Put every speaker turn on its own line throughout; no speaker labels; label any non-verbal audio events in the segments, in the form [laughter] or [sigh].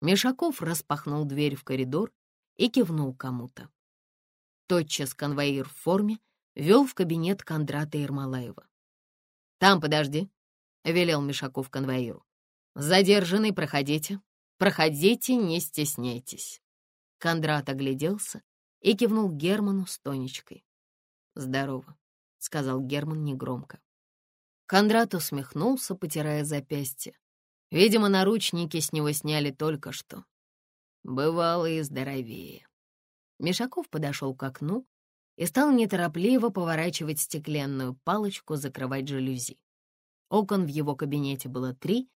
Мишаков распахнул дверь в коридор и кивнул кому-то. Тотчас конвоир в форме вел в кабинет Кондрата Ермолаева. «Там подожди», — велел Мишаков конвоиру. «Задержанный, проходите. Проходите, не стесняйтесь». Кондрат огляделся и кивнул Герману с Тонечкой. «Здорово», — сказал Герман негромко. Кондрат усмехнулся, потирая запястье. Видимо, наручники с него сняли только что. Бывало и здоровее. Мишаков подошел к окну и стал неторопливо поворачивать стеклянную палочку, закрывать жалюзи. Окон в его кабинете было три,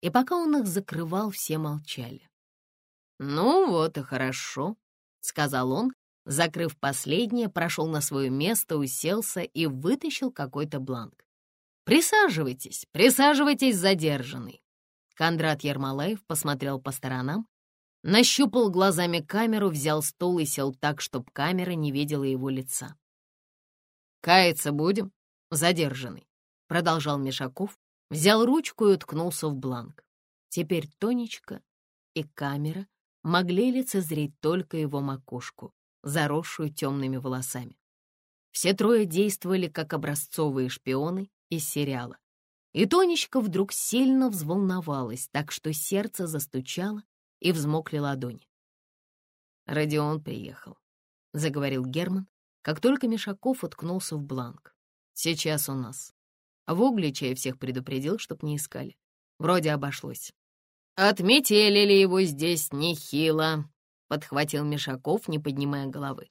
и пока он их закрывал, все молчали. «Ну вот и хорошо», — сказал он, закрыв последнее, прошел на свое место, уселся и вытащил какой-то бланк. «Присаживайтесь, присаживайтесь, задержанный». Кондрат Ермолаев посмотрел по сторонам, нащупал глазами камеру, взял стул и сел так, чтобы камера не видела его лица. «Каяться будем, задержанный», — продолжал Мишаков, взял ручку и уткнулся в бланк. Теперь Тонечка и камера могли лицезреть только его макушку, заросшую темными волосами. Все трое действовали как образцовые шпионы из сериала. И Тонечка вдруг сильно взволновалась, так что сердце застучало и взмокли ладони. «Родион приехал», — заговорил Герман, как только Мишаков уткнулся в бланк. «Сейчас у нас. В Угличе я всех предупредил, чтоб не искали. Вроде обошлось». «Отметили ли его здесь нехило?» — подхватил Мишаков, не поднимая головы.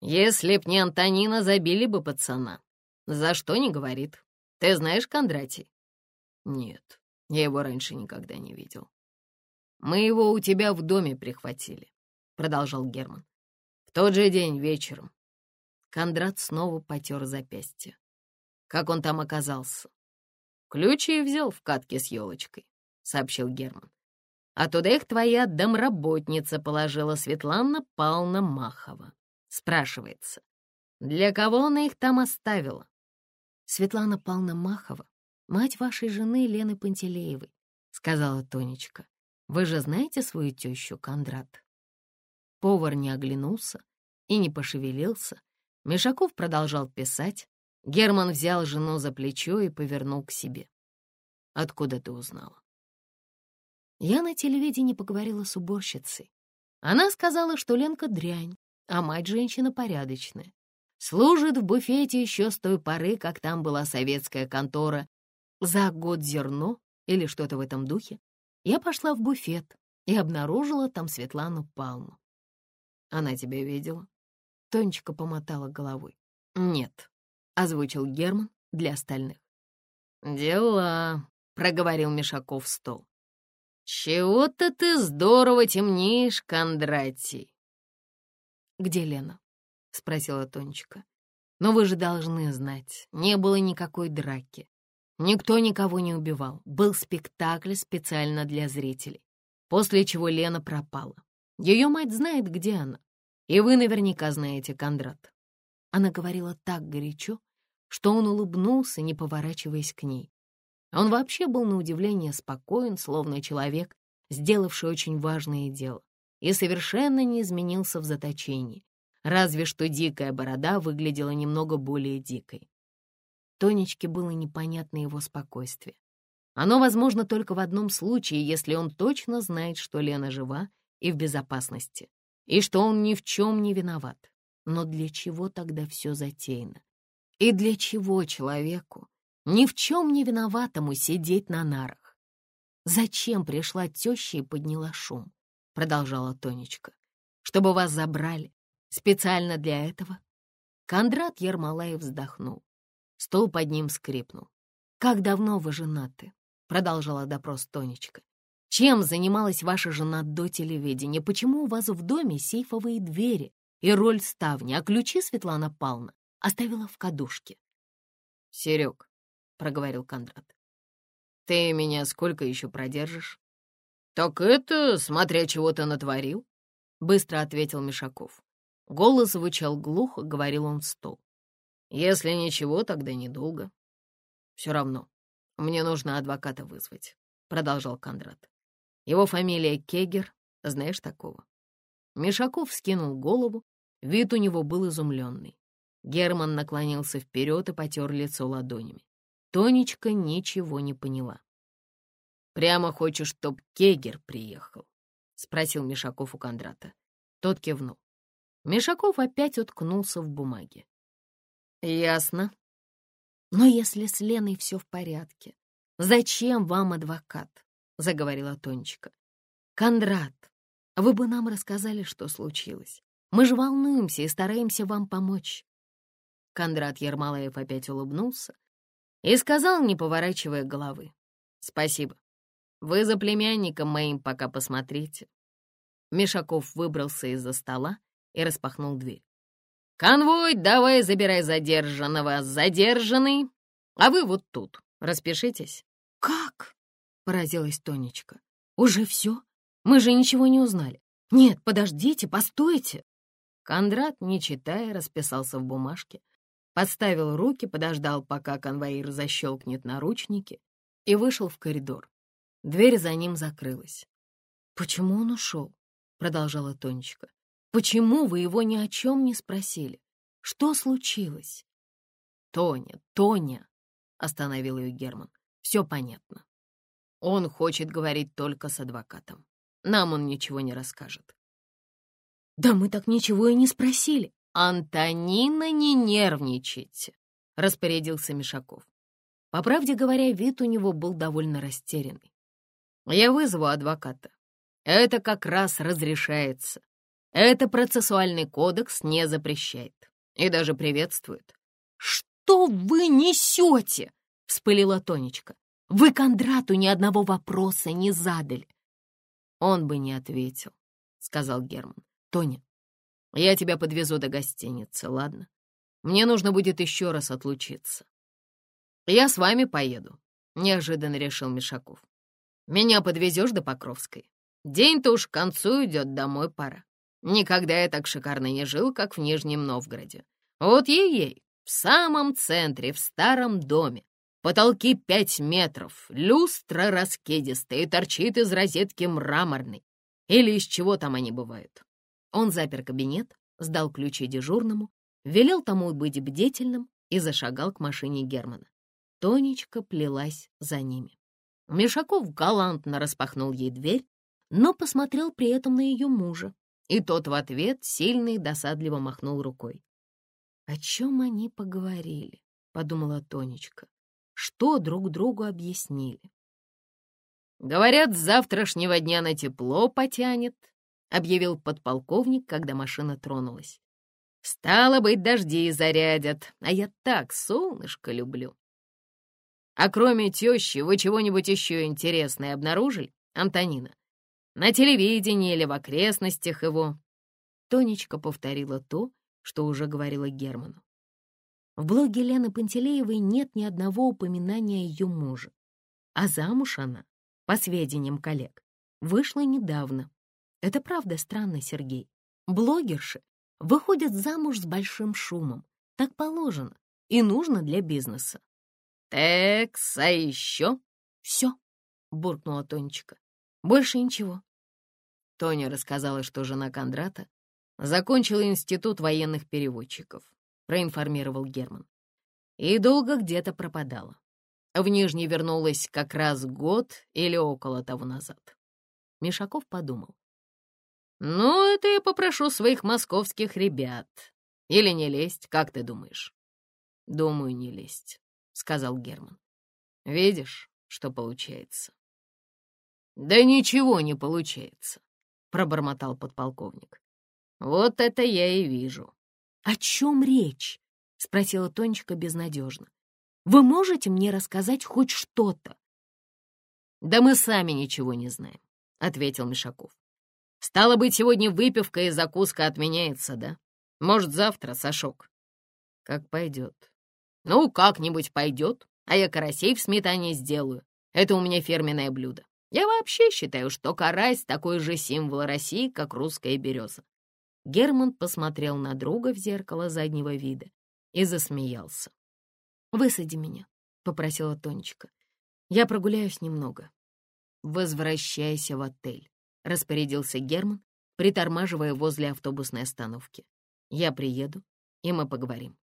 «Если б не Антонина, забили бы пацана. За что не говорит. Ты знаешь Кондратий?» «Нет, я его раньше никогда не видел». «Мы его у тебя в доме прихватили», — продолжал Герман. «В тот же день вечером». Кондрат снова потер запястье. «Как он там оказался?» «Ключи взял в катке с елочкой», — сообщил Герман. «А туда их твоя домработница положила Светлана Павловна Махова. Спрашивается, для кого она их там оставила?» «Светлана Павловна Махова, мать вашей жены Лены Пантелеевой», — сказала Тонечка. «Вы же знаете свою тещу, Кондрат?» Повар не оглянулся и не пошевелился. Мишаков продолжал писать. Герман взял жену за плечо и повернул к себе. «Откуда ты узнала?» Я на телевидении поговорила с уборщицей. Она сказала, что Ленка дрянь, а мать женщина порядочная. Служит в буфете еще с той поры, как там была советская контора. За год зерно или что-то в этом духе. Я пошла в буфет и обнаружила там Светлану Палму. Она тебя видела? Тонечка помотала головой. Нет, озвучил Герман для остальных. «Дела», — проговорил Мишаков в стол. «Чего-то ты здорово темнеешь, Кондратий». «Где Лена?» — спросила Тонечка. «Но вы же должны знать, не было никакой драки. Никто никого не убивал. Был спектакль специально для зрителей. После чего Лена пропала. Ее мать знает, где она. И вы наверняка знаете Кондрат». Она говорила так горячо, что он улыбнулся, не поворачиваясь к ней. Он вообще был на удивление спокоен, словно человек, сделавший очень важное дело, и совершенно не изменился в заточении, разве что дикая борода выглядела немного более дикой. Тонечке было непонятно его спокойствие. Оно возможно только в одном случае, если он точно знает, что Лена жива и в безопасности, и что он ни в чем не виноват. Но для чего тогда все затеяно? И для чего человеку, ни в чем не виноватому, сидеть на нарах? Зачем пришла теща и подняла шум? Продолжала Тонечка. Чтобы вас забрали, Специально для этого? Кондрат Ермолаев вздохнул. Стол под ним скрипнул. «Как давно вы женаты?» — продолжала допрос Тонечка. «Чем занималась ваша жена до телевидения? Почему у вас в доме сейфовые двери и роль ставни, а ключи Светлана Павловна оставила в кадушке?» «Серег», — проговорил Кондрат, — «ты меня сколько еще продержишь?» «Так это, смотря чего ты натворил», — быстро ответил Мишаков. Голос звучал глухо, говорил он в стол. «Если ничего, тогда недолго». «Все равно, мне нужно адвоката вызвать», — продолжал Кондрат. «Его фамилия Кегер, Знаешь такого?» Мишаков скинул голову, вид у него был изумленный. Герман наклонился вперед и потер лицо ладонями. Тонечка ничего не поняла. «Прямо хочешь, чтоб Кегер приехал?» — спросил Мишаков у Кондрата. Тот кивнул. Мишаков опять уткнулся в бумаге. «Ясно. Но если с Леной все в порядке, зачем вам адвокат?» — заговорила Тонечка. «Кондрат, вы бы нам рассказали, что случилось. Мы же волнуемся и стараемся вам помочь». Кондрат Ермолаев опять улыбнулся и сказал, не поворачивая головы. «Спасибо. Вы за племянником моим пока посмотрите». Мишаков выбрался из-за стола и распахнул дверь. «Конвой, давай забирай задержанного, задержанный, а вы вот тут, распишитесь».
«Как?» — поразилась Тонечка. «Уже все? Мы же ничего не узнали. Нет, подождите, постойте».
Кондрат, не читая, расписался в бумажке, подставил руки, подождал, пока конвоир защелкнет наручники, и вышел в коридор. Дверь за ним закрылась.
«Почему он ушел?» — продолжала Тонечка. Почему вы его ни о чем не спросили? Что случилось?»
«Тоня, Тоня!» — остановил ее Герман. «Все понятно. Он хочет говорить только с адвокатом. Нам он ничего не расскажет».
«Да мы так ничего и не спросили».
«Антонина, не нервничайте», — распорядился Мишаков. По правде говоря, вид у него был довольно растерянный. «Я вызову адвоката. Это как раз разрешается. Это процессуальный кодекс не запрещает и даже приветствует.
«Что вы несете?» — вспылила Тонечка. «Вы Кондрату ни одного вопроса не задали».
«Он бы не ответил», — сказал Герман. «Тоня, я тебя подвезу до гостиницы, ладно? Мне нужно будет еще раз отлучиться». «Я с вами поеду», — неожиданно решил Мишаков. «Меня подвезешь до Покровской? День-то уж к концу идет, домой пора». Никогда я так шикарно не жил, как в Нижнем Новгороде. Вот ей-ей, в самом центре, в старом доме. Потолки пять метров, люстра раскидистая торчит из розетки мраморной. Или из чего там они бывают. Он запер кабинет, сдал ключи дежурному, велел тому быть бдительным и зашагал к машине Германа. Тонечка плелась за ними. Мишаков галантно распахнул ей дверь, но посмотрел при этом на ее мужа, и тот в ответ сильно и досадливо махнул рукой.
«О чем они поговорили?» — подумала Тонечка. «Что друг другу объяснили?»
«Говорят, с завтрашнего дня на тепло потянет», — объявил подполковник, когда машина тронулась. «Стало быть, дожди зарядят, а я так солнышко люблю». «А кроме тещи вы чего-нибудь еще интересное обнаружили, Антонина?» На телевидении или в окрестностях его. Тонечка повторила то, что уже говорила Герману. В блоге Лены Пантелеевой нет ни одного упоминания ее муже. А замуж она, по сведениям коллег, вышла недавно. Это правда странно, Сергей. Блогерши выходят замуж с большим шумом. Так положено и нужно для бизнеса. «Текс, а еще?» «Все», — буркнула Тонечка. «Больше ничего. Тоня рассказала, что жена Кондрата закончила институт военных переводчиков, проинформировал Герман. И долго где-то пропадала. В Нижний вернулась как раз год или около того назад. Мишаков подумал. «Ну, это я попрошу своих московских ребят. Или не лезть, как ты думаешь?» «Думаю, не лезть», — сказал Герман. «Видишь, что получается?» «Да ничего не получается. — пробормотал подполковник. «Вот это я и вижу».
«О чем речь?» — спросила Тонечка безнадежно. «Вы можете мне рассказать хоть что-то?»
«Да мы сами ничего не знаем», — ответил Мишаков. «Стало быть, сегодня выпивка и закуска отменяется, да? Может, завтра, Сашок?» «Как пойдет». «Ну, как-нибудь пойдет, а я карасей в сметане сделаю. Это у меня фирменное блюдо. Я вообще считаю, что карась — такой же символ России, как русская береза. Герман посмотрел на друга в зеркало заднего вида и засмеялся.
«Высади меня», — попросила Тонечка. «Я прогуляюсь немного».
«Возвращайся в отель», — распорядился Герман, притормаживая возле автобусной остановки. «Я приеду, и мы поговорим».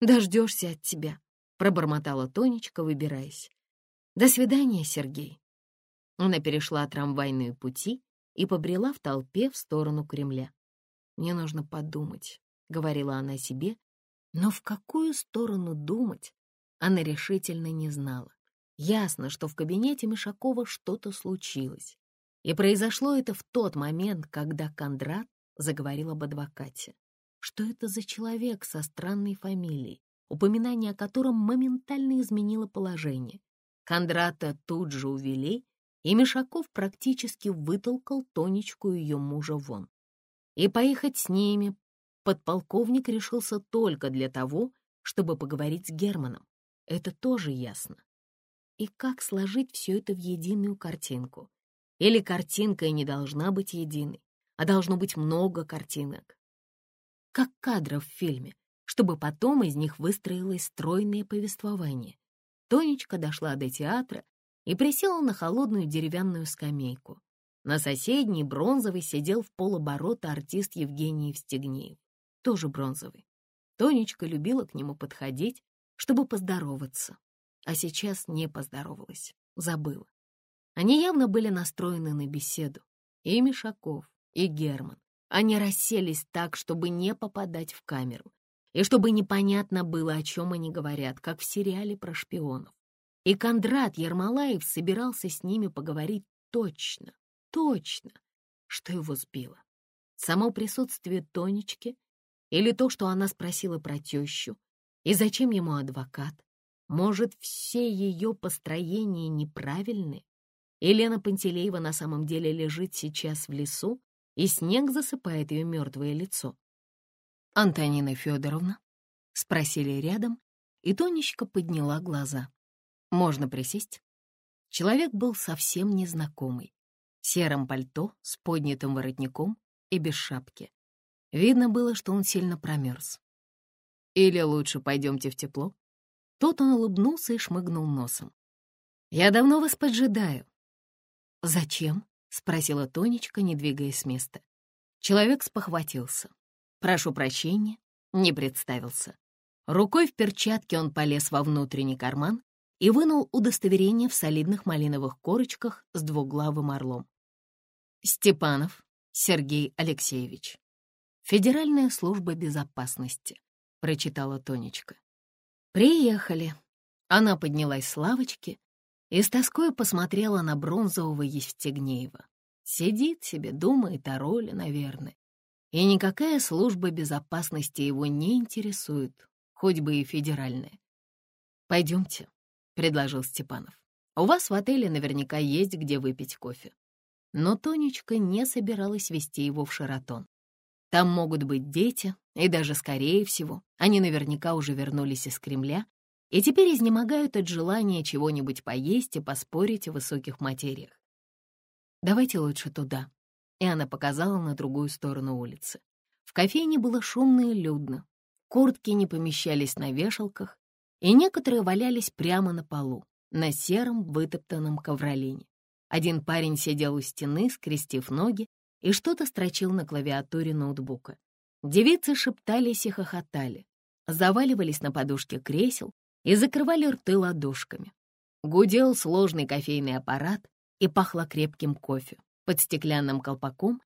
«Дождешься от тебя», — пробормотала Тонечка, выбираясь. «До свидания, Сергей».
Она перешла трамвайные пути и побрела в толпе в сторону Кремля. «Мне нужно подумать», — говорила она себе, но в какую сторону думать она решительно не знала. Ясно, что в кабинете Мишакова что-то случилось. И произошло это в тот момент, когда Кондрат заговорил об адвокате. Что это за человек со странной фамилией, упоминание о котором моментально изменило положение? Кондрата тут же увели, и Мишаков практически вытолкал Тонечку и ее мужа вон. И поехать с ними подполковник решился только для того, чтобы поговорить с Германом. Это тоже ясно. И как сложить все это в единую картинку? Или картинка и не должна быть единой, а должно быть много картинок? Как кадров в фильме, чтобы потом из них выстроилось стройное повествование. Тонечка дошла до театра и присела на холодную деревянную скамейку. На соседней бронзовый сидел в полоборота артист Евгений Евстигнеев, тоже бронзовый. Тонечка любила к нему подходить, чтобы поздороваться, а сейчас не поздоровалась, забыла. Они явно были настроены на беседу. И Мишаков, и Герман. Они расселись так, чтобы не попадать в камеру, и чтобы непонятно было, о чем они говорят, как в сериале про шпионов. И Кондрат Ермолаев собирался с ними поговорить точно, точно, что его сбило. Само присутствие Тонечки или то, что она спросила про тещу, и зачем ему адвокат? Может, все ее построения неправильны? И Лена Пантелеева на самом деле лежит сейчас в лесу, и снег засыпает ее мертвое лицо. «Антонина Федоровна?» — спросили рядом, и Тонечка подняла глаза. «Можно присесть?» Человек был совсем незнакомый, в сером пальто с поднятым воротником и без шапки. Видно было, что он сильно промерз. Или лучше пойдемте в тепло?» Тот он улыбнулся и шмыгнул носом. «Я давно вас поджидаю». «Зачем?» — спросила Тонечка, не двигаясь с места. Человек спохватился. «Прошу прощения», — не представился. Рукой в перчатке он полез во внутренний карман и вынул удостоверение в солидных малиновых корочках с двуглавым орлом. «Степанов Сергей Алексеевич. Федеральная служба безопасности прочитала Тонечка. «Приехали». Она поднялась с лавочки и с тоской посмотрела на бронзового Евстигнеева. Сидит себе, думает о роли, наверное. И никакая служба безопасности его не интересует, хоть бы и федеральная. «Пойдемте», — предложил Степанов. «У вас в отеле наверняка есть где выпить кофе». Но Тонечка не собиралась вести его в Шаратон. Там могут быть дети, и даже, скорее всего, они наверняка уже вернулись из Кремля и теперь изнемогают от желания чего-нибудь поесть и поспорить о высоких материях. «Давайте лучше туда», и она показала на другую сторону улицы. В кофейне было шумно и людно. Куртки не помещались на вешалках, и некоторые валялись прямо на полу, на сером вытоптанном ковролине. Один парень сидел у стены, скрестив ноги, и что-то строчил на клавиатуре ноутбука. Девицы шептались и хохотали, заваливались на подушке кресел и закрывали рты ладошками. Гудел сложный кофейный аппарат и пахло крепким кофе. Под стеклянным колпаком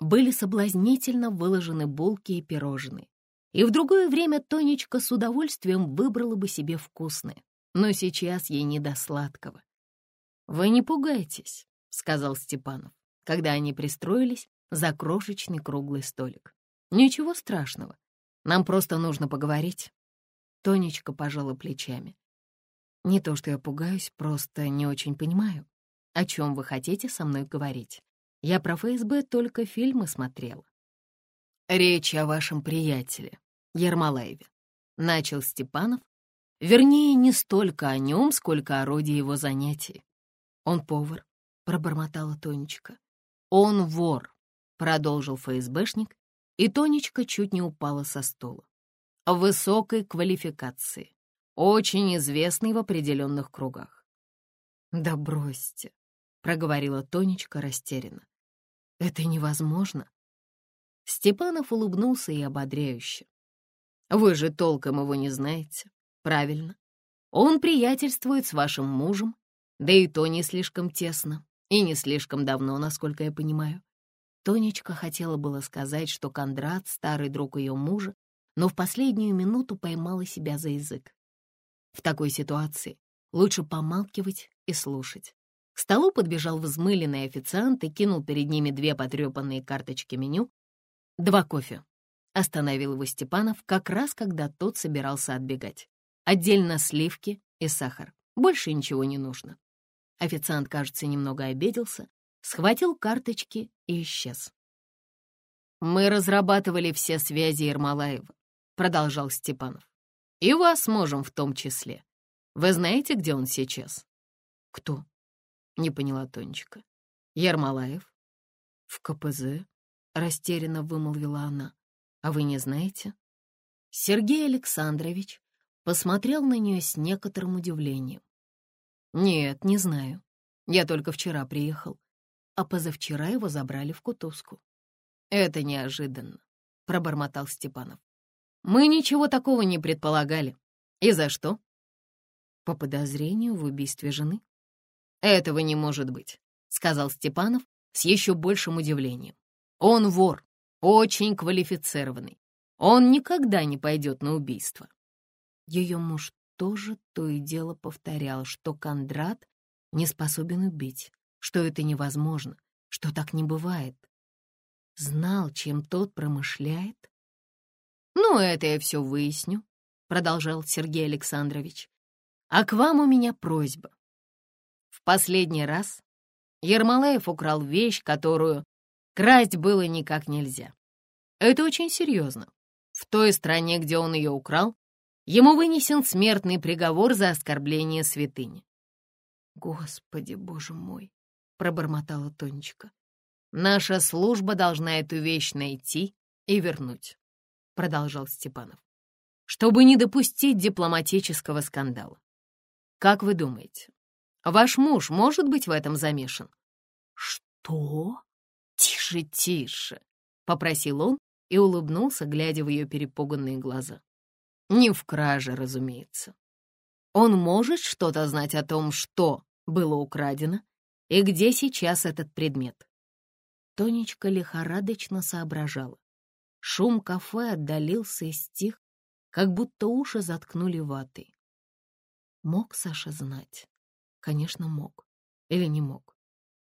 были соблазнительно выложены булки и пирожные. И в другое время Тонечка с удовольствием выбрала бы себе вкусное, но сейчас ей не до сладкого. «Вы не пугайтесь», — сказал Степанов когда они пристроились за крошечный круглый столик. «Ничего страшного. Нам просто нужно поговорить». Тонечка пожала плечами. «Не то, что я пугаюсь, просто не очень понимаю, о чем вы хотите со мной говорить. Я про ФСБ только фильмы смотрела». «Речь о вашем приятеле, Ермолаеве», — начал Степанов, вернее, не столько о нем, сколько о роде его занятий. «Он повар», — пробормотала Тонечка. «Он вор», — продолжил ФСБшник, и Тонечка чуть не упала со стула. «Высокой квалификации, очень известный в определенных кругах». «Да бросьте», — проговорила Тонечка растерянно.
Это невозможно.
Степанов улыбнулся и ободряюще. Вы же толком его не знаете. Правильно. Он приятельствует с вашим мужем, да и то не слишком тесно и не слишком давно, насколько я понимаю. Тонечка хотела было сказать, что Кондрат — старый друг ее мужа, но в последнюю минуту поймала себя за язык. В такой ситуации лучше помалкивать и слушать. К столу подбежал взмыленный официант и кинул перед ними две потрепанные карточки меню. «Два кофе», — остановил его Степанов, как раз когда тот собирался отбегать. «Отдельно сливки и сахар. Больше ничего не нужно». Официант, кажется, немного обиделся, схватил карточки и исчез. «Мы разрабатывали все связи Ермолаева», — продолжал Степанов. «И вас можем в том числе. Вы знаете, где он сейчас?»
«Кто?»
— не поняла Тонечка. «Ермолаев?»
«В КПЗ», — растерянно вымолвила она. «А вы не знаете?» Сергей Александрович посмотрел на нее с некоторым удивлением. «Нет, не знаю. Я только вчера приехал, а позавчера его забрали в Кутузку».
«Это неожиданно», — пробормотал Степанов. «Мы ничего такого не предполагали. И за что?»
«По подозрению в убийстве жены».
«Этого не может быть», — сказал Степанов с еще большим удивлением. «Он вор, очень квалифицированный. Он никогда не пойдет на убийство».
Ее муж тоже то и дело повторял, что Кондрат не способен убить, что это невозможно, что так не бывает. Знал, чем тот промышляет?
«Ну, это я все выясню», — продолжал Сергей Александрович. «А к вам у меня просьба. В последний раз Ермолаев украл вещь, которую красть было никак нельзя. Это очень серьезно. В той стране, где он ее украл, ему вынесен смертный приговор за оскорбление святыни.
«Господи, боже мой!» — пробормотала Тонечка.
«Наша служба должна эту вещь найти и вернуть», — продолжал Степанов, «чтобы не допустить дипломатического скандала. Как вы думаете, Ваш муж может быть в этом замешан?»
«Что?»
«Тише, тише», — попросил он и улыбнулся, глядя в ее перепуганные глаза. «Не в краже, разумеется. Он может что-то знать о том, что было украдено и где сейчас этот предмет?»
Тонечка лихорадочно соображала. Шум кафе отдалился и стих, как будто уши заткнули ватой. Мог Саша знать? Конечно, мог. Или не мог.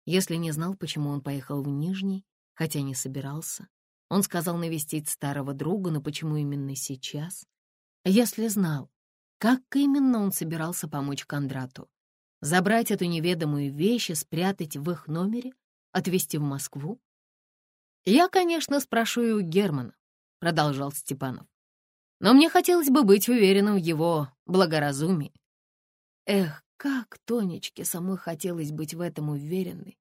Если не знал, почему он поехал в Нижний, хотя не собирался. Он сказал навестить старого друга, но почему именно сейчас? Если знал, как именно он собирался помочь Кондрату? Забрать эту неведомую вещь и спрятать в их номере? Отвезти в Москву?
«Я, конечно, спрошу и у Германа», — продолжал Степанов. «Но мне хотелось бы быть уверенным в его благоразумии».
Эх, как Тонечке самой хотелось быть в этом уверенной.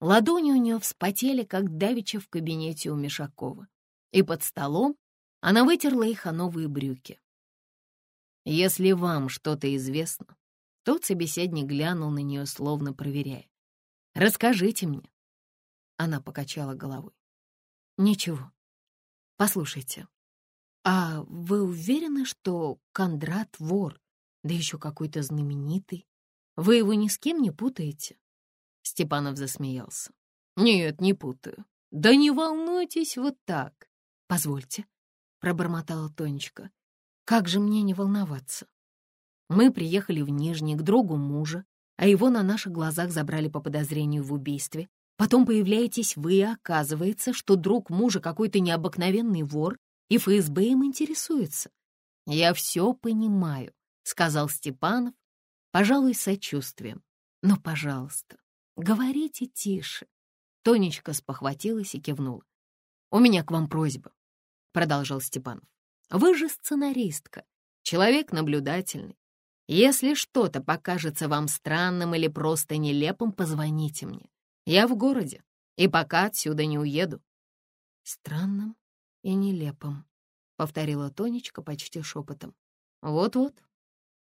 Ладони у нее вспотели, как давеча в кабинете у Мишакова. И под столом она вытерла их о новые брюки.
«Если вам что-то известно...» Тот собеседник глянул на нее, словно проверяя. «Расскажите мне».
Она покачала головой. «Ничего. Послушайте, а вы уверены, что Кондрат вор, да еще какой-то знаменитый? Вы его ни с кем не путаете?»
Степанов засмеялся. «Нет, не путаю. Да не волнуйтесь вот так.
Позвольте», — пробормотала Тонечка. «Как же мне не волноваться? Мы приехали в Нижний к другу мужа, а его на наших глазах забрали по подозрению в убийстве. Потом появляетесь вы, и оказывается, что друг мужа какой-то необыкновенный вор, и ФСБ им интересуется.
«Я все понимаю», — сказал Степанов, пожалуй, сочувствием. Но, пожалуйста, говорите тише. Тонечка спохватилась и кивнула. «У меня к вам просьба», — продолжал Степанов. «Вы же сценаристка, человек наблюдательный. Если что-то покажется вам странным или просто нелепым, позвоните мне. Я в городе, и пока отсюда не уеду».
«Странным и нелепым», — повторила Тонечка почти шепотом.
«Вот-вот,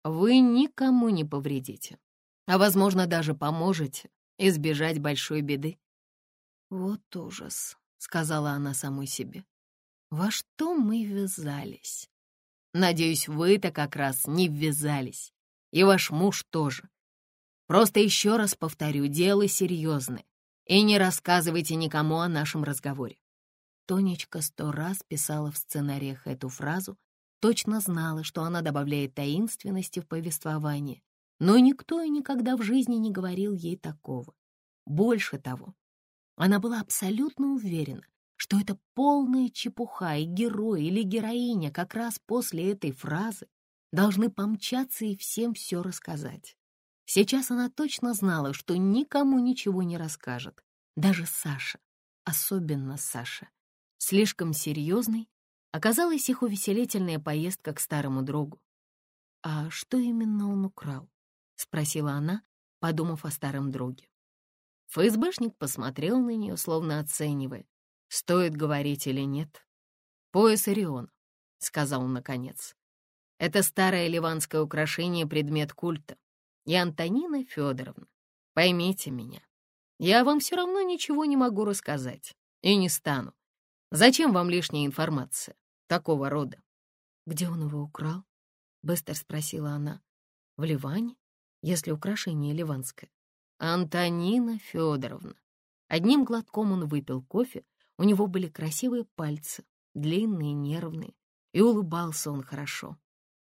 вы никому не повредите, а, возможно, даже поможете избежать большой беды.
Вот ужас, сказала она самой себе. Во что мы ввязались? Надеюсь, вы-то как раз не ввязались. И ваш муж тоже. Просто еще раз повторю, дело серьезное. И не рассказывайте никому о нашем разговоре. Тонечка сто раз писала в сценариях эту фразу, точно знала, что она добавляет таинственности в повествование, но никто и никогда в жизни не говорил ей такого. Больше того, она была абсолютно уверена, что это полная чепуха, и герой или героиня как раз после этой фразы должны помчаться и всем все рассказать. Сейчас она точно знала, что никому ничего не расскажет, даже Саша, особенно Саша. Слишком серьезной оказалась их увеселительная поездка к старому другу. «А что именно он украл?» — спросила она, подумав о старом друге. ФСБшник посмотрел на нее, словно оценивая, стоит говорить или нет. «Пояс Ориона», — сказал он наконец. «Это старое ливанское украшение, предмет культа. И Антонина Федоровна, поймите меня, я вам все равно ничего не могу рассказать и не стану. Зачем вам лишняя информация такого рода?» «Где он его украл?» — быстро спросила она. «В Ливане, если украшение ливанское?» Антонина Федоровна. Одним глотком он выпил кофе, у него были красивые пальцы, длинные, нервные, и улыбался он хорошо.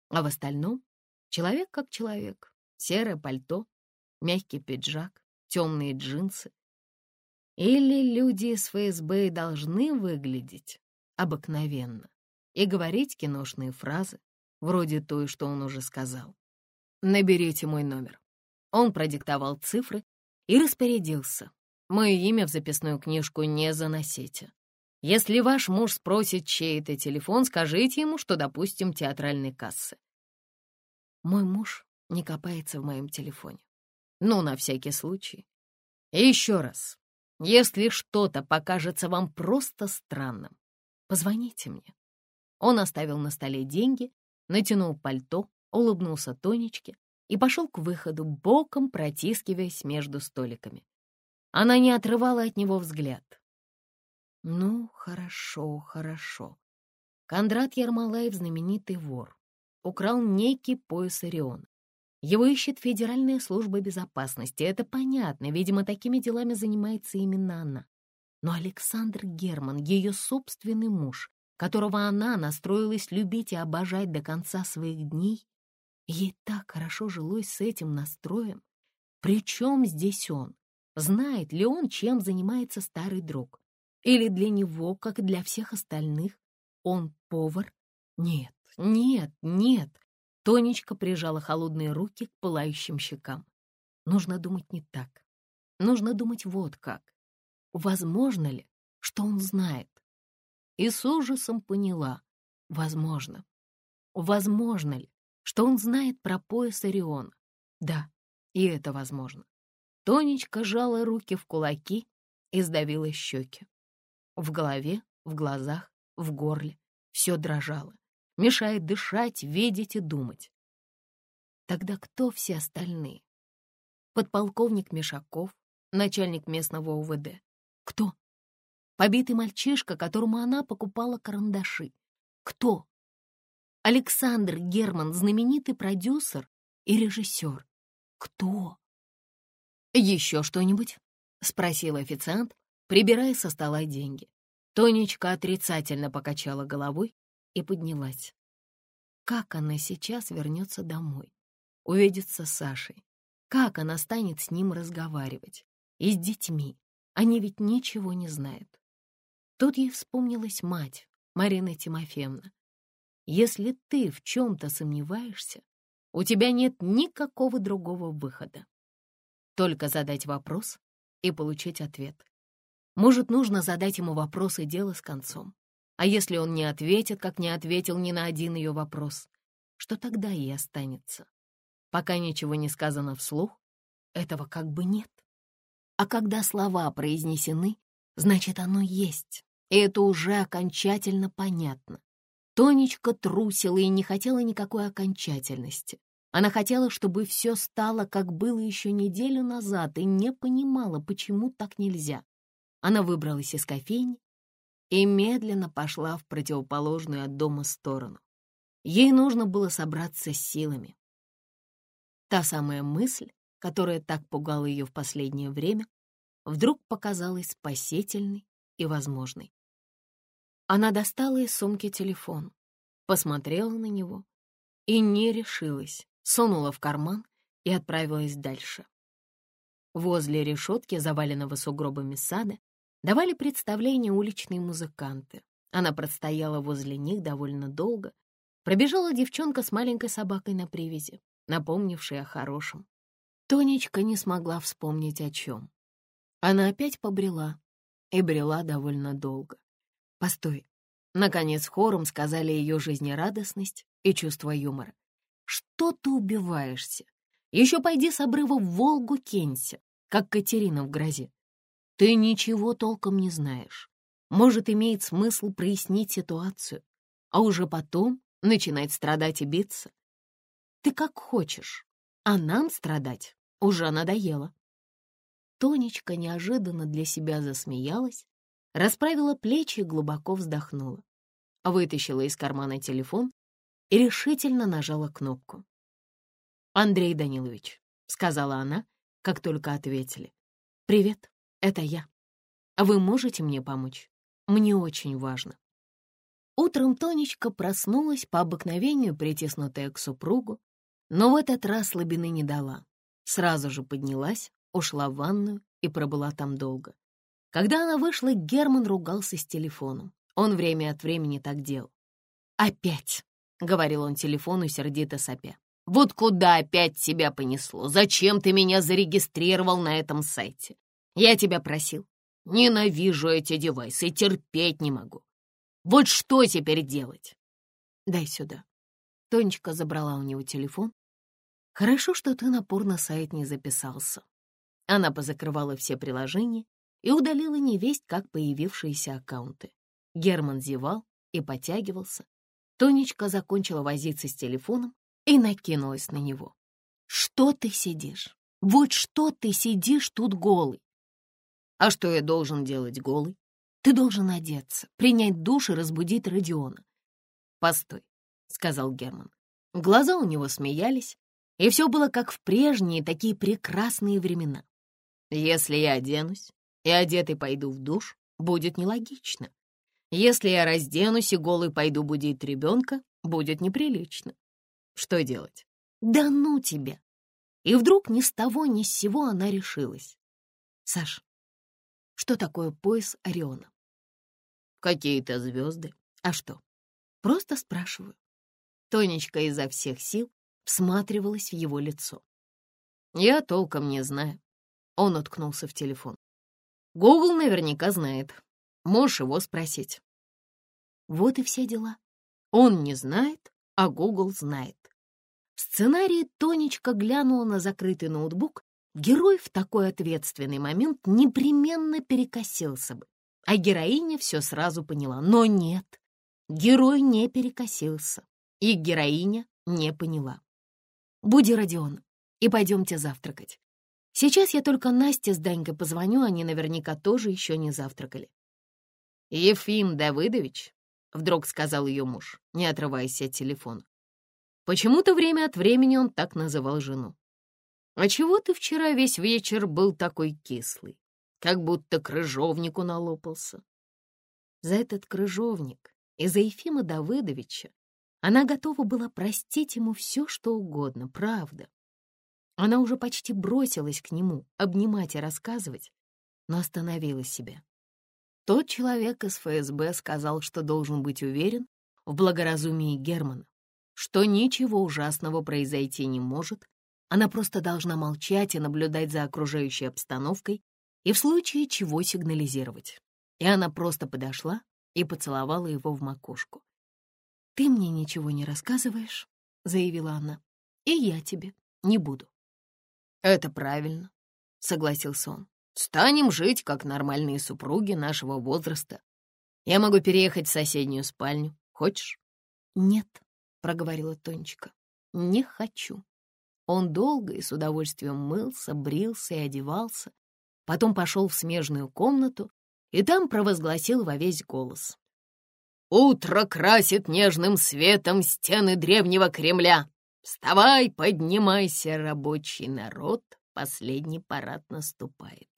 А в остальном человек как человек. Серое пальто, мягкий пиджак, темные джинсы. Или люди из ФСБ должны выглядеть обыкновенно и говорить киношные фразы, вроде той, что он уже сказал. «Наберите мой номер». Он продиктовал цифры и распорядился. Мое имя в записную книжку не заносите. Если ваш муж спросит, чей это телефон, скажите ему, что, допустим, театральной кассы. Мой муж не копается в моем телефоне. Ну, на всякий случай. И еще раз, если что-то покажется вам просто странным, позвоните мне. Он оставил на столе деньги, натянул пальто, улыбнулся Тонечке и пошел к выходу, боком протискиваясь между столиками. Она не отрывала от него взгляд. Ну, хорошо, хорошо. Кондрат Ермолаев — знаменитый вор. Украл некий пояс Ориона. Его ищет Федеральная служба безопасности. Это понятно, видимо, такими делами занимается именно она. Но Александр Герман, ее собственный муж, которого она настроилась любить и обожать до конца своих дней, Ей так хорошо жилось с этим настроем. Причем здесь он? Знает ли он, чем занимается старый друг? Или для него, как и для всех остальных, он повар? Нет, нет, нет. Тонечка прижала холодные руки к пылающим щекам. Нужно думать не так. Нужно думать вот как. Возможно ли, что он знает? И с ужасом поняла. Возможно. Возможно ли, что он знает про пояс Ориона. Да, и это возможно. Тонечка жала руки в кулаки и сдавила щеки. В голове, в глазах, в горле все дрожало, мешает дышать, видеть и думать. Тогда кто все остальные? Подполковник Мишаков, начальник местного УВД. Кто? Побитый мальчишка, которому она покупала карандаши. Кто? Александр Герман, знаменитый продюсер и режиссер. Кто? «Еще что-нибудь?» — спросил официант, прибирая со стола деньги. Тонечка отрицательно покачала головой и поднялась. Как она сейчас вернется домой? Увидится с Сашей. Как она станет с ним разговаривать? И с детьми. Они ведь ничего не знают. Тут ей вспомнилась мать, Марина Тимофеевна. Если ты в чем-то сомневаешься, у тебя нет никакого другого выхода. Только задать вопрос и получить ответ. Может, нужно задать ему вопрос и дело с концом. А если он не ответит, как не ответил ни на один ее вопрос, что тогда ей останется? Пока ничего не сказано вслух, этого как бы нет. А когда слова произнесены, значит, оно есть, и это уже окончательно понятно. Тонечка трусила и не хотела никакой окончательности. Она хотела, чтобы все стало, как было еще неделю назад, и не понимала, почему так нельзя. она выбралась из кофейни и медленно пошла в противоположную от дома сторону. Ей нужно было собраться с силами. Та самая мысль, которая так пугала ее в последнее время, вдруг показалась спасительной и возможной. Она достала из сумки телефон, посмотрела на него и не решилась, сунула в карман и отправилась дальше. Возле решетки, заваленного сугробами сада, давали представление уличные музыканты. Она простояла возле них довольно долго. Пробежала девчонка с маленькой собакой на привязи, напомнившей о хорошем. Тонечка не смогла вспомнить о чем. Она опять побрела и брела довольно долго. «Постой!» Наконец хором сказали ее жизнерадостность и чувство юмора. «Что ты убиваешься? Еще пойди с обрыва в Волгу кенься, как Катерина в грозе. Ты ничего толком не знаешь. Может, имеет смысл прояснить ситуацию, а уже потом начинать страдать и биться? Ты как хочешь, а нам страдать уже надоело. Тонечка неожиданно для себя засмеялась, расправила плечи и глубоко вздохнула. Вытащила из кармана телефон и решительно нажала кнопку. «Андрей Данилович», — сказала она, как только ответили. «Привет, это я. Вы можете мне помочь? Мне очень важно». Утром Тонечка проснулась по обыкновению, притиснутая к супругу, но в этот раз слабины не дала. Сразу же поднялась, ушла в ванную и пробыла там долго. Когда она вышла, Герман ругался с телефоном. Он время от времени так делал. «Опять!» — говорил он телефону сердито сопя. «Вот куда опять тебя понесло? Зачем ты меня зарегистрировал на этом сайте? Я тебя просил. Ненавижу эти девайсы, терпеть не могу. Вот что теперь делать?» «Дай сюда». Тонечка забрала у него телефон. «Хорошо, что ты на порно-сайт не записался». Она позакрывала все приложения и удалила невесть, как появившиеся аккаунты. Герман зевал и потягивался. Тонечка закончила возиться с телефоном и накинулась на него. «Что ты сидишь? Вот что ты сидишь тут голый?» «А что я должен делать голый?» «Ты должен одеться, принять душ и разбудить Родиона». «Постой», — сказал Герман. Глаза у него смеялись, и все было как в прежние такие прекрасные времена. «Если я оденусь и одетый пойду в душ, будет нелогично. Если я разденусь и голый пойду будить ребенка, будет неприлично. Что делать? Да ну тебя! И вдруг ни с того ни с сего она решилась. Саш, что такое пояс Ориона? Какие-то звезды. А что? Просто спрашиваю. Тонечка изо всех сил всматривалась в его лицо. Я толком не знаю. Он уткнулся в телефон. Гугл наверняка знает. Можешь его спросить. Вот и все дела. Он не знает, а Гугл знает. В сценарии Тонечка глянула на закрытый ноутбук. Герой в такой ответственный момент непременно перекосился бы, а героиня все сразу поняла. Но нет, герой не перекосился, и героиня не поняла. «Буди Родион, и пойдемте завтракать. Сейчас я только Насте с Данькой позвоню, они наверняка тоже еще не завтракали. «Ефим Давыдович», — вдруг сказал ее муж, не отрываясь от телефона. Почему-то время от времени он так называл жену. «А чего ты вчера весь вечер был такой кислый, как будто крыжовнику налопался?» За этот крыжовник и за Ефима Давыдовича она готова была простить ему все, что угодно, правда. Она уже почти бросилась к нему, обнимать и рассказывать, но остановила себя. Тот человек из ФСБ сказал, что должен быть уверен в благоразумии Германа, что ничего ужасного произойти не может, она просто должна молчать и наблюдать за окружающей обстановкой и в случае чего сигнализировать. И она просто подошла и поцеловала его в макушку. «Ты мне ничего не рассказываешь», — заявила она, — «и я тебе не буду». «Это правильно», — согласился он. «Станем жить, как нормальные супруги нашего возраста. Я могу переехать в соседнюю спальню. Хочешь?» «Нет», — проговорила Тонечка, — «не хочу». Он долго и с удовольствием мылся, брился и одевался, потом пошел в смежную комнату
и там провозгласил во весь голос. «Утро красит нежным светом стены древнего Кремля. Вставай, поднимайся, рабочий народ, последний парад наступает».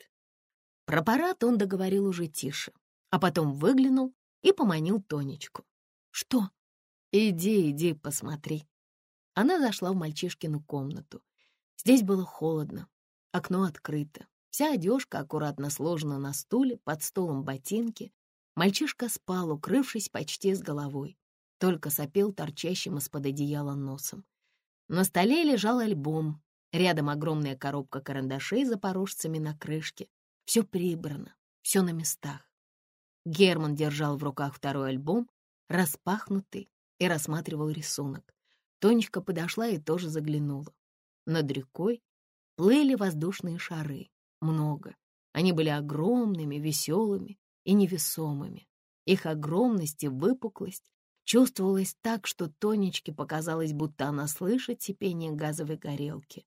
Про парад он договорил уже тише, а потом выглянул и поманил Тонечку. «Что?» «Иди, иди, посмотри». Она зашла в мальчишкину комнату. Здесь было холодно, окно открыто. Вся одежка аккуратно сложена на стуле, под столом ботинки. Мальчишка спал, укрывшись почти с головой. Только сопел торчащим из-под одеяла носом. На столе лежал альбом. Рядом огромная коробка карандашей запорожцами на крышке. Все прибрано, все на местах. Герман держал в руках второй альбом, распахнутый, и рассматривал рисунок. Тонечка подошла и тоже заглянула. Над рекой плыли воздушные шары. Много. Они были огромными, веселыми и невесомыми. Их огромность и выпуклость чувствовалась так, что Тонечке показалось, будто она слышит сипение газовой горелки.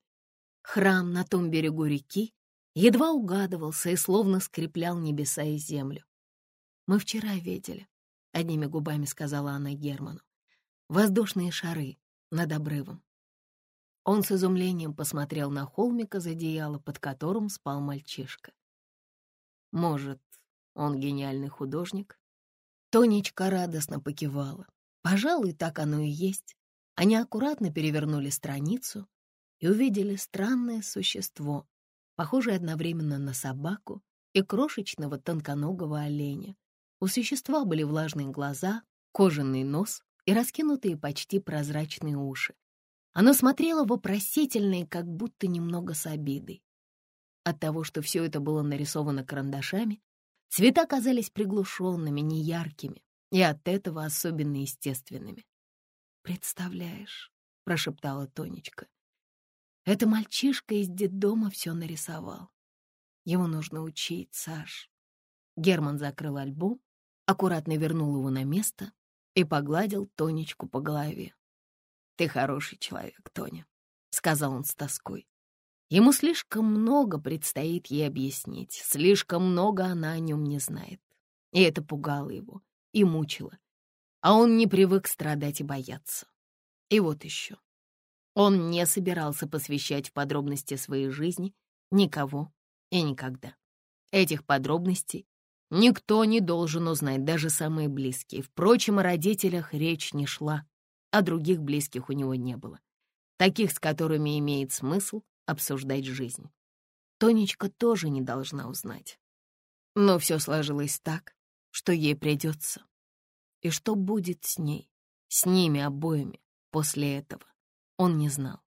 Храм на том берегу реки едва угадывался и словно скреплял небеса и землю. «Мы вчера видели», — одними губами сказала она Герману, «воздушные шары над обрывом. Он с изумлением посмотрел на холмик из одеяла, под которым спал мальчишка. Может, он гениальный художник? Тонечка радостно покивала. Пожалуй, так оно и есть. Они аккуратно перевернули страницу и увидели странное существо, похожее одновременно на собаку и крошечного тонконогого оленя. У существа были влажные глаза, кожаный нос и раскинутые почти прозрачные уши. Она смотрела вопросительно и как будто немного с обидой. От того, что все это было нарисовано карандашами, цвета казались приглушенными, неяркими, и от этого особенно естественными. «Представляешь», — прошептала Тонечка, — «это мальчишка из детдома все нарисовал. Его нужно учить, Саш». Герман закрыл альбом, аккуратно вернул его на место и погладил Тонечку по голове. «Ты хороший человек, Тоня», — сказал он с тоской. Ему слишком много предстоит ей объяснить, слишком много она о нем не знает. И это пугало его и мучило. А он не привык страдать и бояться. И вот еще. Он не собирался посвящать в подробности своей жизни никого и никогда. Этих подробностей никто не должен узнать, даже самые близкие. Впрочем, о родителях речь не шла а других близких у него не было. Таких, с которыми имеет смысл обсуждать жизнь. Тонечка тоже не должна узнать. Но все сложилось так, что ей придется. И что будет с ней, с ними обоими после этого, он не знал.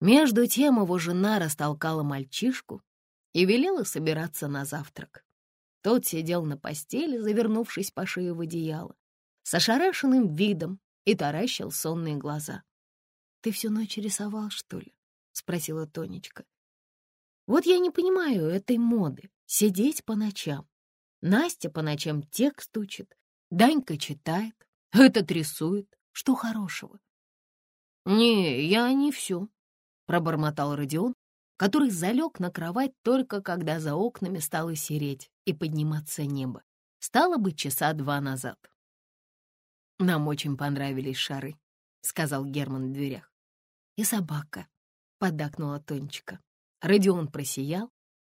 Между тем его жена растолкала мальчишку и велела собираться на завтрак. Тот сидел на постели, завернувшись по шее в одеяло, с ошарашенным видом и таращил сонные глаза. «Ты всю ночь рисовал, что ли?» — спросила Тонечка. «Вот я не понимаю этой моды — сидеть по ночам. Настя по ночам текст учит, Данька читает, этот рисует. Что хорошего?» «Не, я не все», — пробормотал Родион, который залег на кровать только когда за окнами стало сереть и подниматься небо. Стало быть, часа два назад. «Нам очень понравились шары», — сказал Герман в дверях. «И собака», — поддакнула Тонечка. Родион просиял,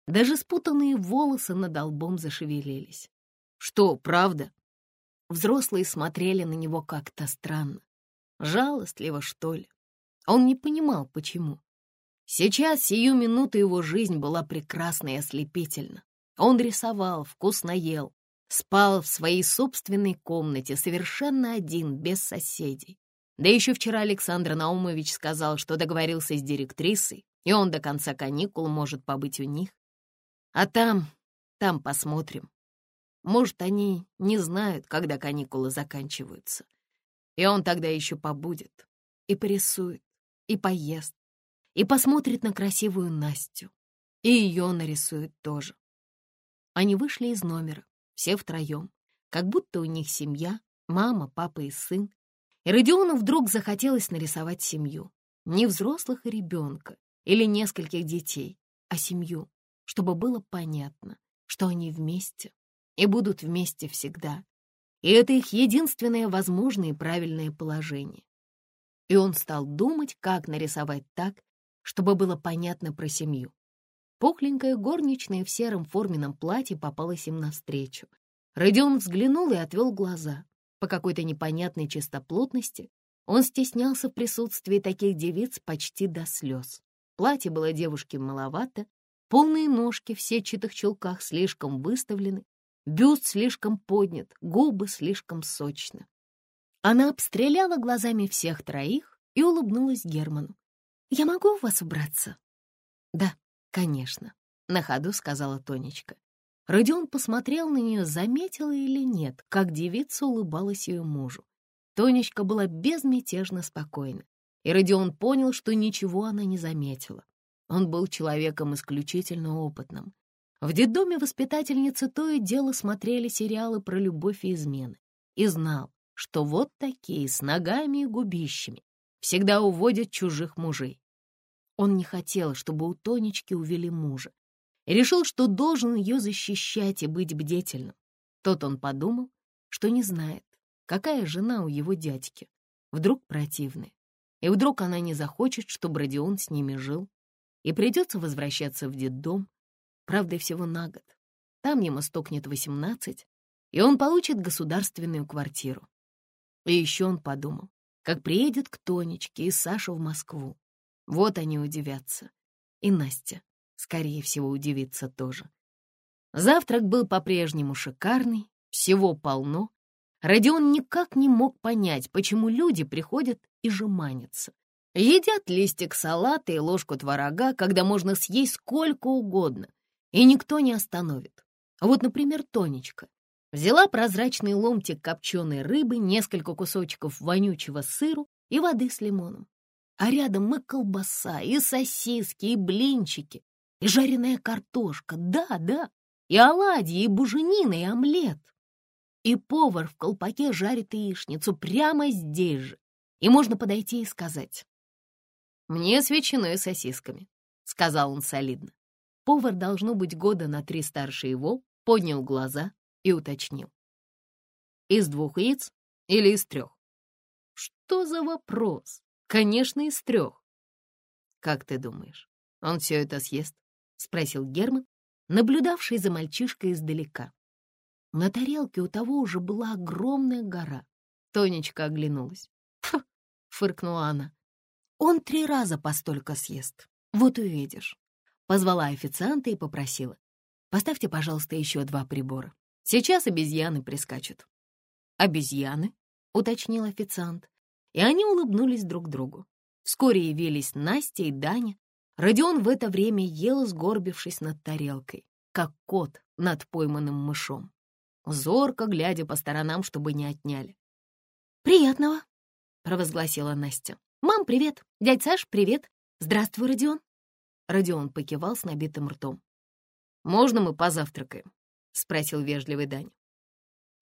даже спутанные волосы над лбом зашевелились. «Что, правда?» Взрослые смотрели на него как-то странно. Жалостливо, что ли. Он не понимал, почему. Сейчас, сию минуту, его жизнь была прекрасна и ослепительна. Он рисовал, вкусно ел, Спал в своей собственной комнате, совершенно один, без соседей. Да еще вчера Александр Наумович сказал, что договорился с директрисой, и он до конца каникул может побыть у них. А там, там посмотрим. Может, они не знают, когда каникулы заканчиваются. И он тогда еще побудет, и порисует, и поест, и посмотрит на красивую Настю, и ее нарисует тоже. Они вышли из номера все втроем, как будто у них семья, мама, папа и сын. Родиону вдруг захотелось нарисовать семью. Не взрослых и ребенка или нескольких детей, а семью, чтобы было понятно, что они вместе,
и будут вместе всегда. И это их единственное возможное и правильное положение. И он стал думать, как нарисовать так, чтобы было понятно про семью. Пухленькая горничная в сером форменном платье попалась им навстречу. Родион взглянул и отвел глаза. По какой-то непонятной чистоплотности он стеснялся в присутствии таких девиц почти до слез. Платье было девушке маловато, полные ножки в сетчатых чулках слишком выставлены, бюст слишком поднят, губы слишком сочны. Она обстреляла глазами всех троих и улыбнулась Герману. «Я могу у вас убраться?» «Да, конечно», — на ходу сказала Тонечка. Родион посмотрел на нее, заметила или нет, как девица улыбалась ее мужу. Тонечка была безмятежно спокойна, и Родион понял, что ничего она не заметила. Он был человеком исключительно опытным. В детдоме воспитательницы то и дело смотрели сериалы про любовь и измены и знал, что вот такие с ногами и губищами всегда уводят чужих мужей. Он не хотел, чтобы у Тонечки увели мужа, и решил, что должен ее защищать и быть бдительным. Тот он подумал, что не знает, какая жена у его дядьки. Вдруг противная. И вдруг она не захочет, чтобы Родион с ними жил, и придется возвращаться в детдом, правда, всего на год. Там ему стукнет 18, и он получит государственную квартиру. И еще он подумал, как приедет к Тонечке и Саша в Москву. Вот они удивятся. И Настя, скорее всего, удивится тоже. Завтрак был по-прежнему шикарный, всего полно. Родион никак не мог понять, почему люди приходят и жеманятся. Едят листик салата и ложку творога, когда можно съесть сколько угодно, и никто не остановит. Вот, например, Тонечка. Взяла прозрачный ломтик копченой рыбы, несколько кусочков вонючего сыру и воды с лимоном. А рядом и колбаса, и сосиски, и блинчики, и жареная картошка, да, да, и оладьи, и буженина, и омлет. И повар в колпаке жарит яичницу прямо здесь же. И можно подойти и сказать. «Мне с ветчиной и сосисками», — сказал он солидно. Повар, должно быть года на три старше его, поднял глаза и уточнил. «Из двух яиц или из трех?» «Что за вопрос? Конечно, из трех». «Как ты думаешь, он все это съест?» — спросил Герман, наблюдавший за мальчишкой издалека. На тарелке у того уже была огромная гора. Тонечка оглянулась. «Фу!» — фыркнула она. «Он три раза постолько съест. Вот увидишь». Позвала официанта и попросила. «Поставьте, пожалуйста, еще два прибора. Сейчас обезьяны прискачут». «Обезьяны?» — уточнил официант. И они улыбнулись друг другу. Вскоре явились Настя и Даня. Родион в это время ел, сгорбившись над тарелкой, как кот над пойманным мышом. Зорко глядя по сторонам, чтобы не отняли. «Приятного!» — провозгласила Настя. «Мам, привет! Дядь Саш, привет! Здравствуй, Родион!» Родион покивал с набитым ртом. «Можно мы позавтракаем?» — спросил вежливый Даня.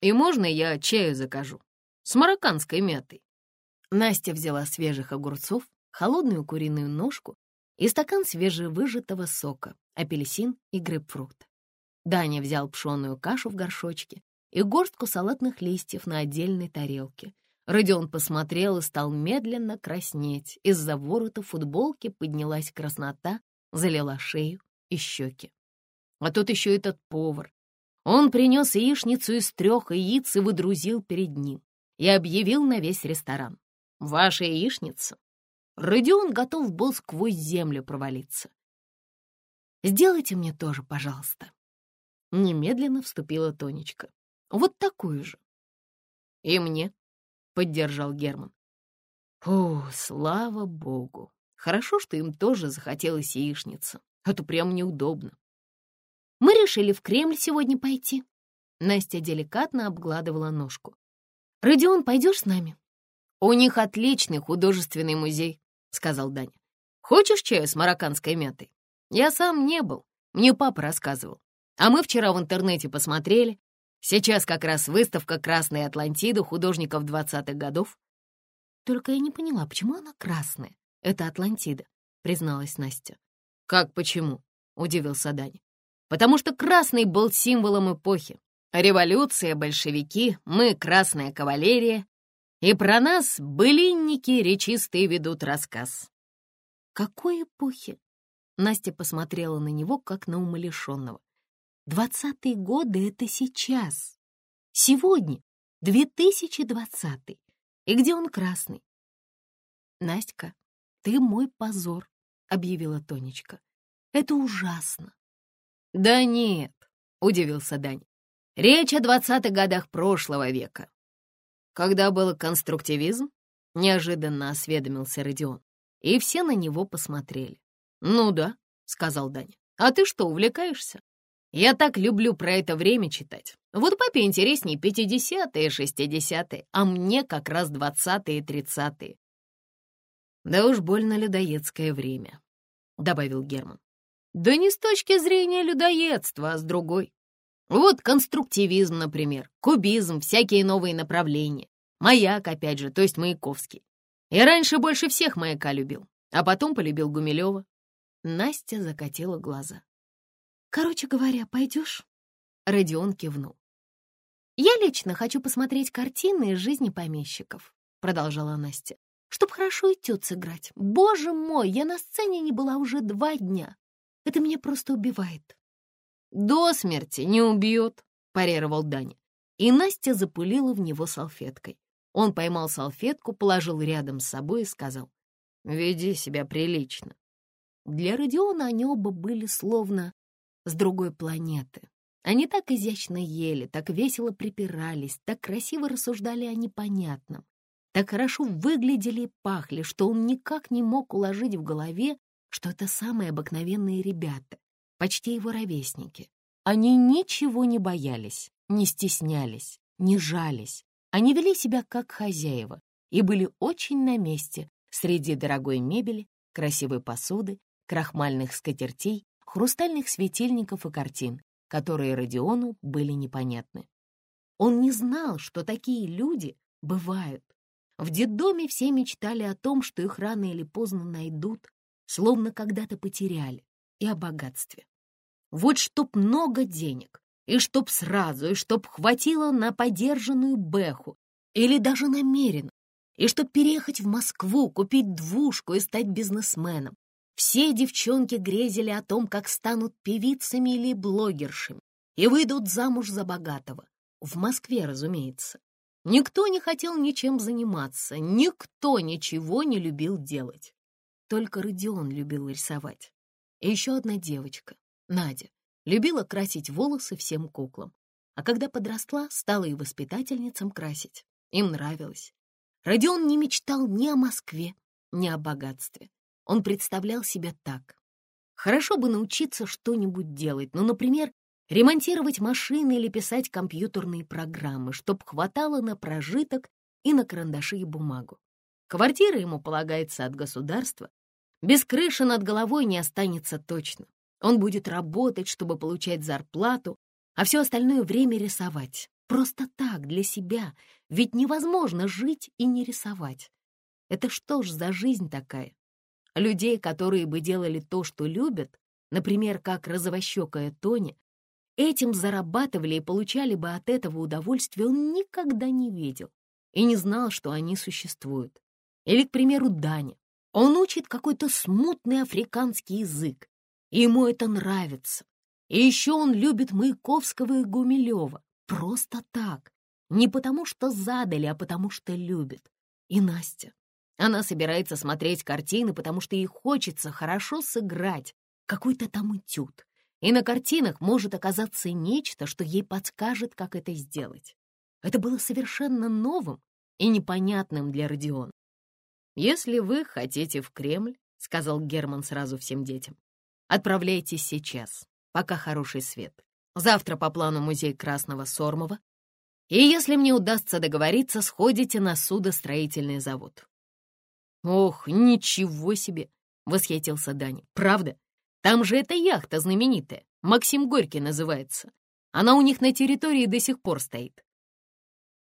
«И можно я чаю закажу? С марокканской мятой?» Настя взяла свежих огурцов, холодную куриную ножку и стакан свежевыжатого сока, апельсин и грейпфрут. Даня взял пшеную кашу в горшочке и горстку салатных листьев на отдельной тарелке — Родион посмотрел и стал медленно краснеть. Из-за ворота футболки поднялась краснота, залила шею и щеки. А тут еще этот повар. Он принес яичницу из трех яиц и выдрузил перед ним и объявил на весь ресторан. «Ваша яичница?» Родион готов был сквозь землю провалиться. «Сделайте мне тоже, пожалуйста». Немедленно вступила Тонечка. «Вот такую же». «И мне», поддержал Герман. О, слава богу! Хорошо, что им тоже захотелось яичница, а то прям неудобно. Мы решили в Кремль сегодня пойти. Настя деликатно обгладывала ножку. «Родион, пойдешь с нами?» «У них отличный художественный музей», — сказал Даня. «Хочешь чаю с марокканской мятой? Я сам не был, мне папа рассказывал. А мы вчера в интернете посмотрели. Сейчас как раз выставка «Красная Атлантида» художников 20-х годов. Только я не поняла, почему она красная? Это Атлантида, призналась Настя. Как почему? Удивился Даня. Потому что красный был символом эпохи.
Революция, большевики, мы красная кавалерия, и про нас былинники речистые ведут рассказ.
Какой эпохи? Настя посмотрела на него, как на умалишенного. Двадцатые годы — это сейчас. Сегодня, 2020 И где он красный? Настя, ты мой позор, — объявила Тонечка. Это ужасно.
Да нет, — удивился Дань. Речь о двадцатых годах прошлого века. Когда был конструктивизм, неожиданно осведомился Родион, и все на него посмотрели. «Ну да», — сказал Даня. «А ты что, увлекаешься? Я так люблю про это время читать. Вот папе интереснее пятидесятые, шестидесятые, а мне как раз двадцатые и тридцатые». «Да уж больно людоедское время», — добавил Герман. «Да не с точки зрения людоедства, а с другой. Вот конструктивизм, например, кубизм, всякие новые направления. Маяк, опять же, то есть Маяковский. Я раньше больше всех Маяка любил, а потом полюбил Гумилева.
Настя закатила глаза. «Короче говоря, пойдешь?» Родион кивнул. «Я лично хочу посмотреть картины из жизни помещиков», продолжала Настя. «Чтоб хорошо этюд сыграть. Боже мой, я на сцене не была уже два дня. Это меня просто убивает.
«До смерти не убьет», — парировал Даня. И Настя запылила в него салфеткой. Он поймал салфетку, положил рядом с собой и сказал, «Веди себя прилично». Для Родиона они оба были словно с другой планеты. Они так изящно ели, так весело припирались, так красиво рассуждали о непонятном, так хорошо выглядели и пахли, что он никак не мог уложить в голове, что это самые обыкновенные ребята, почти его ровесники. Они ничего не боялись, не стеснялись, не жались. Они вели себя как хозяева и были очень на месте среди дорогой мебели, красивой посуды, крахмальных скатертей, хрустальных светильников и картин, которые Родиону были непонятны. Он не знал, что такие люди бывают. В детдоме все мечтали о том, что их рано или поздно найдут, словно когда-то потеряли и о богатстве. Вот чтоб много денег, и чтоб сразу, и чтоб хватило на подержанную бэху, или даже намеренно, и чтоб переехать в Москву, купить двушку и стать бизнесменом. Все девчонки грезили о том, как станут певицами или блогершами и выйдут замуж за богатого. В Москве, разумеется. Никто не хотел ничем заниматься, никто ничего не любил делать. Только Родион любил рисовать. И еще одна девочка, Надя, любила красить волосы всем куклам. А когда подросла, стала и воспитательницам красить. Им нравилось. Родион не мечтал ни о Москве, ни о богатстве. Он представлял себя так. Хорошо бы научиться что-нибудь делать, ну, например, ремонтировать машины или писать компьютерные программы, чтоб хватало на прожиток и на карандаши и бумагу. Квартира ему полагается от государства. Без крыши над головой не останется точно. Он будет работать, чтобы получать зарплату, а все остальное время рисовать. Просто так, для себя. Ведь невозможно жить и не рисовать. Это что ж за жизнь такая? Людей, которые бы делали то, что любят, например, как розовощекая Тоня, этим зарабатывали и получали бы от этого удовольствие, он никогда не видел и не знал, что они существуют. Или, к примеру, Даня. Он учит какой-то смутный африканский язык, ему это нравится. И еще он любит Маяковского и Гумилева. Просто так. Не потому что задали, а потому что любит. И Настя. Она собирается смотреть картины, потому что ей хочется хорошо сыграть какой-то там этюд. И на картинах может оказаться нечто, что ей подскажет, как это сделать. Это было совершенно новым и непонятным для Родиона. «Если вы хотите в Кремль», — сказал Герман сразу всем детям, Отправляйтесь сейчас, пока хороший свет. Завтра по плану музей Красного Сормова. И если мне удастся договориться, сходите на судостроительный завод. Ох, ничего себе! Восхитился Дани. Правда? Там же эта яхта знаменитая. Максим Горький называется. Она у них на территории до сих пор стоит.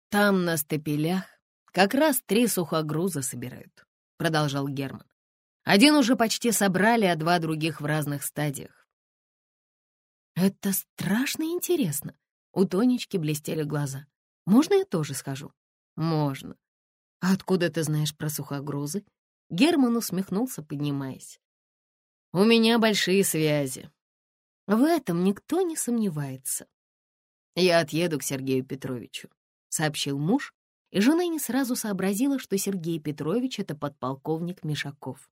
Там, на стапелях, как раз три сухогруза собирают, продолжал Герман. Один уже почти собрали, а два других в разных стадиях.
«Это страшно интересно», У Тонечки блестели глаза. «Можно я тоже схожу?» «Можно». «А откуда ты знаешь про сухогрузы?» Герман усмехнулся, поднимаясь. «У меня большие связи». В этом никто не сомневается. «Я отъеду к Сергею Петровичу», — сообщил муж, и жена не сразу сообразила, что Сергей Петрович — это подполковник Мишаков.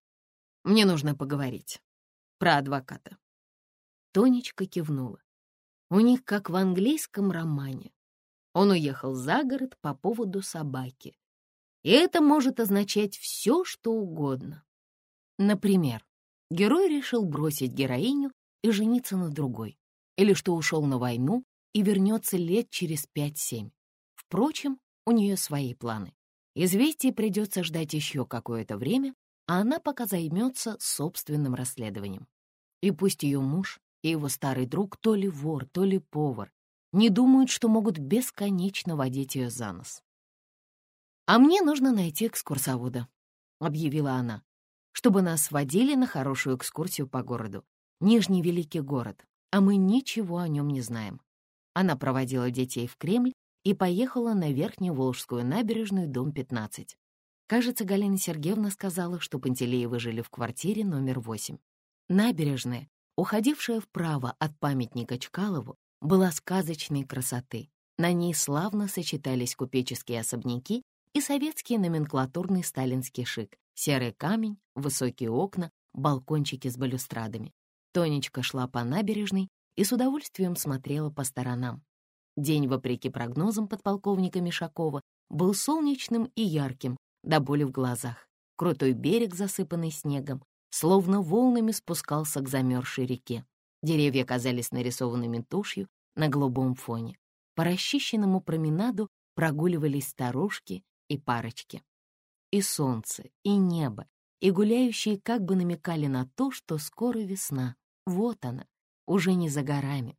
«Мне нужно поговорить. Про адвоката». Тонечка кивнула. У них как в английском романе. Он уехал за город по поводу собаки. И это может означать все, что угодно. Например, герой решил бросить героиню и жениться на другой. Или что ушел на войну и вернется лет через пять-семь. Впрочем, у нее свои планы. Известие придется ждать еще какое-то время, а она пока займется собственным расследованием. И пусть ее муж и его старый друг то ли вор, то ли повар, не думают, что могут бесконечно водить ее за нос. «А мне нужно найти экскурсовода», — объявила она, «чтобы нас водили на хорошую экскурсию по городу. Нижний великий город, а мы ничего о нем не знаем». Она проводила детей в Кремль и поехала на Верхнюю Волжскую набережную, дом 15. Кажется, Галина Сергеевна сказала, что Пантелеевы жили в квартире номер 8. Набережная уходившая вправо от памятника Чкалову, была сказочной красоты. На ней славно сочетались купеческие особняки и советский номенклатурный сталинский шик, серый камень, высокие окна, балкончики с балюстрадами. Тонечка шла по набережной и с удовольствием смотрела по сторонам. День, вопреки прогнозам подполковника Мишакова, был солнечным и ярким, до боли в глазах. Крутой берег, засыпанный снегом, словно волнами спускался к замерзшей реке. Деревья казались нарисованными тушью на голубом фоне. По расчищенному променаду прогуливались старушки и парочки. И солнце, и небо, и гуляющие как бы намекали на то, что скоро весна. Вот она, уже не за горами.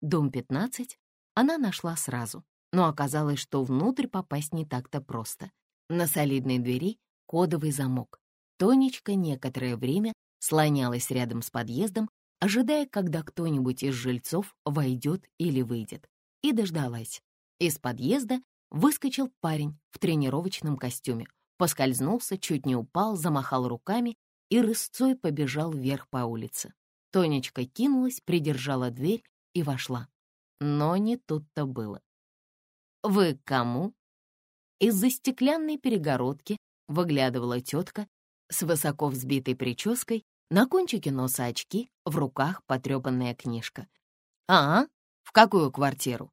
Дом 15 она нашла сразу, но оказалось, что внутрь попасть не так-то просто. На солидной двери кодовый замок. Тонечка некоторое время слонялась рядом с подъездом, ожидая, когда кто-нибудь из жильцов войдет или выйдет, и дождалась. Из подъезда выскочил парень в тренировочном костюме, поскользнулся, чуть не упал, замахал руками и рысцой побежал вверх по улице. Тонечка кинулась, придержала дверь и вошла. Но не тут-то было. «Вы кому?» Из-за стеклянной перегородки выглядывала тетка с высоко взбитой прической, на кончике носа очки, в руках потрепанная книжка. «А, в какую квартиру?»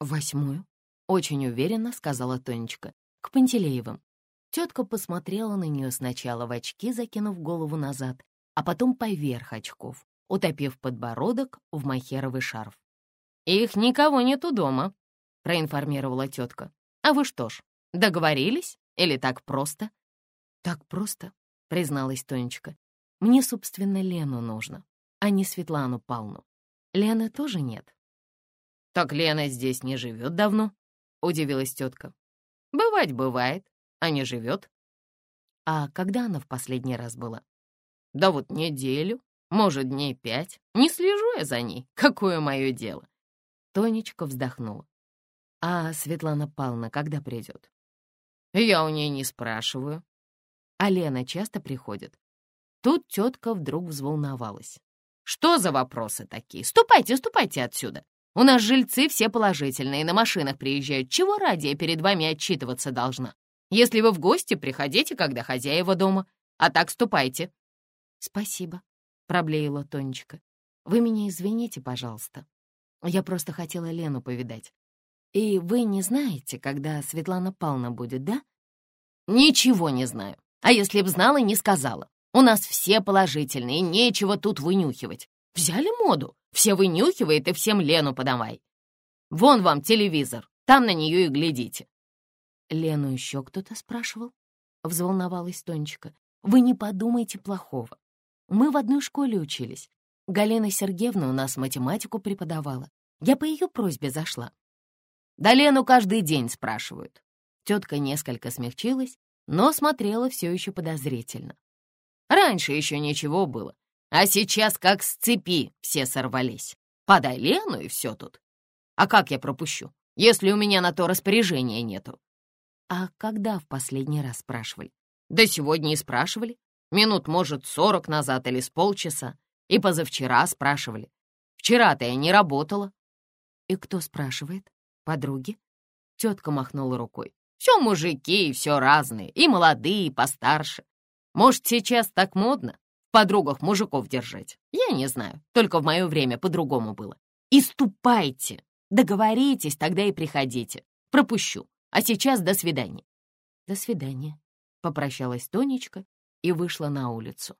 «Восьмую», — очень уверенно сказала Тонечка, к Пантелеевым. Тетка посмотрела на нее сначала в очки, закинув голову назад, а потом поверх очков, утопив подбородок в махеровый шарф. «Их никого нету дома», — проинформировала тетка. «А вы что ж, договорились? Или так просто?» «Так просто», — призналась Тонечка. «Мне, собственно, Лену нужно, а не Светлану Павловну. Лены тоже нет». «Так Лена здесь не живет давно?» — удивилась тетка. «Бывать бывает, а не живет». «А когда она в последний раз была?» «Да вот неделю, может, дней пять. Не слежу я за ней. [laughs] Какое мое дело?» Тонечка вздохнула. «А Светлана Павловна когда придет?» «Я у ней не спрашиваю. А Лена часто приходит. Тут тетка вдруг взволновалась. «Что за вопросы такие? Ступайте, ступайте отсюда. У нас жильцы все положительные, на машинах приезжают. Чего ради я перед вами отчитываться должна? Если вы в гости, приходите, когда хозяева дома. А так ступайте». «Спасибо», — проблеяла Тонечка. «Вы меня извините, пожалуйста. Я просто хотела Лену повидать. И вы не знаете, когда Светлана Павловна будет, да?» «Ничего не знаю. А если б знала, не сказала. У нас все положительные, нечего тут вынюхивать. Взяли моду, все вынюхивает и всем Лену подавай. Вон вам телевизор, там на нее и глядите. Лену еще кто-то спрашивал? Взволновалась Тонечка. Вы не подумайте плохого. Мы в одной школе учились. Галина Сергеевна у нас математику преподавала. Я по ее просьбе зашла. Да Лену каждый день спрашивают. Тетка несколько смягчилась но смотрела все еще подозрительно. Раньше еще ничего было, а сейчас как с цепи все сорвались. Подай Лену, и все тут.
А как я пропущу, если у меня на то распоряжения нету?
А когда в последний раз спрашивали?
Да сегодня и спрашивали. Минут, может, сорок назад или с полчаса. И позавчера спрашивали. Вчера-то я не работала.
И кто спрашивает? Подруги?
Тетка махнула рукой. Все мужики, все разные, и молодые, и постарше. Может, сейчас так модно в подругах мужиков держать? Я не знаю, только в мое время по-другому было. И ступайте, договоритесь, тогда и приходите. Пропущу, а сейчас до свидания.
До свидания, попрощалась Тонечка и вышла на улицу.